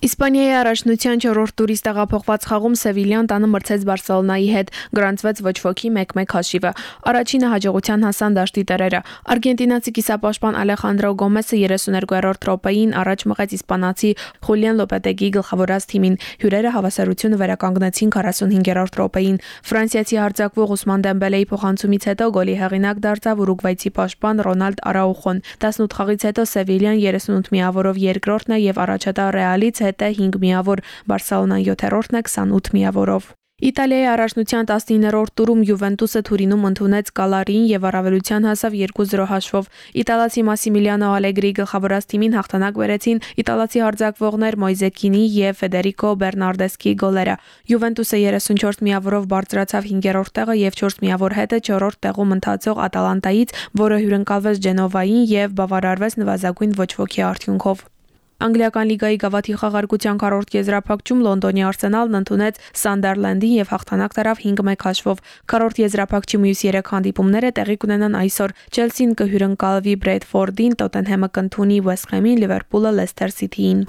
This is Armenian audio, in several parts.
Իսպանիայի առաջնության 4-րդ տուրից տեղափոխված խաղում Սևիլյան տանը մրցեց Բարսելոնայի հետ, գրանցվեց ոչ ոքի 1-1 հաշիվը։ Առաջինը հաջողության հասան դաշտի տերերը։ Արգենտինացի կիսապաշտպան Ալեխանդրո Գոմեսը 32-րդ րոպեին առաջ մղեց իսպանացի Խուլիան Լոպետեգի գլխավորած թիմին։ Հյուրերը հավասարությունը վերականգնեցին 45-րդ րոպեին։ Ֆրանսիացի հարձակվող Ուսման Դեմբելեի փոխանցումից հետո գոլի հեղինակ դարձավ ուրուգվայցի պաշտպան Ռոնալդ Արաուխոն։ 18 խաղից հետո Սևիլյան 38 միավորով երկրորդն է եւ առաջատար Ռեալից հետ է 5 միավոր, Բարսելոնան 7-րդն է 28 միավորով։ Իտալիայի առաջնության 19-րդ տուրում Յուվենտուսը Թուրինում ընդունեց Կալարին եւ առավելության հասավ 2-0 հաշվով։ Իտալացի Մասիմիլիանո Ալեգրի գլխավորած թիմին հաղթանակ բերեցին իտալացի հարձակվողներ Մոյզեկինի եւ Ֆեդերիկո Բերնարդեսկի գոլերը։ Յուվենտուսը 34 միավորով բարձրացավ 5-րդ տեղը եւ 4 միավոր հետը 4-րդ տեղում ընթացող Ատալանտայից, որը հյուրընկալվեց Ջենովային եւ բավարարվեց նվազագույն ոչ ոքի արդյունքով։ Անգլիական լիգայի գավաթի խաղարկության քառորդ եզրափակում Լոնդոնի Արսենալն ընդունեց Սանդերլենդին եւ հաղթանակ տարավ 5-1 հաշվով։ Քառորդ եզրափակչի մյուս 3 հանդիպումները տեղի կունենան այսօր։ Չելսին կհյուրընկալվի Բրեդֆորդին, Տոտենհեմը կընդունի Վեսթ Հեմին, Լիվերպուլը Լեսթեր Սիթիին։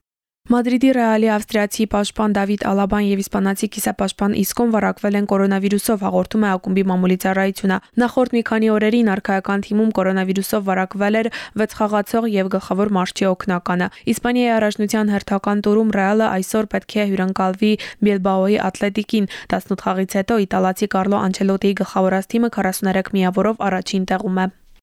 Մադրիդի Ռեալի ավստրիացի պաշտպան Դավիթ Ալաբան եւ իսպանացի կիսապաշտպան Իսկոն վարակվել են կորոնավիրուսով, հաղորդում է ակումբի մամուլի ծառայությունը։ Նախորդ մի քանի օրերին արխայական թիմում կորոնավիրուսով վարակվել էր 6 խաղացող եւ գլխավոր մարշչի օկնականը։ Իսպանիայի առաջնության հերթական տուրում Ռեալը այսօր պետք է հյուրընկալվի Բիլբաոյի Ատլետիկին։ 18 խաղից հետո իտալացի Կարլո Անչելոտիի գլխավորած թիմը 43 միավորով առաջին տեղում է։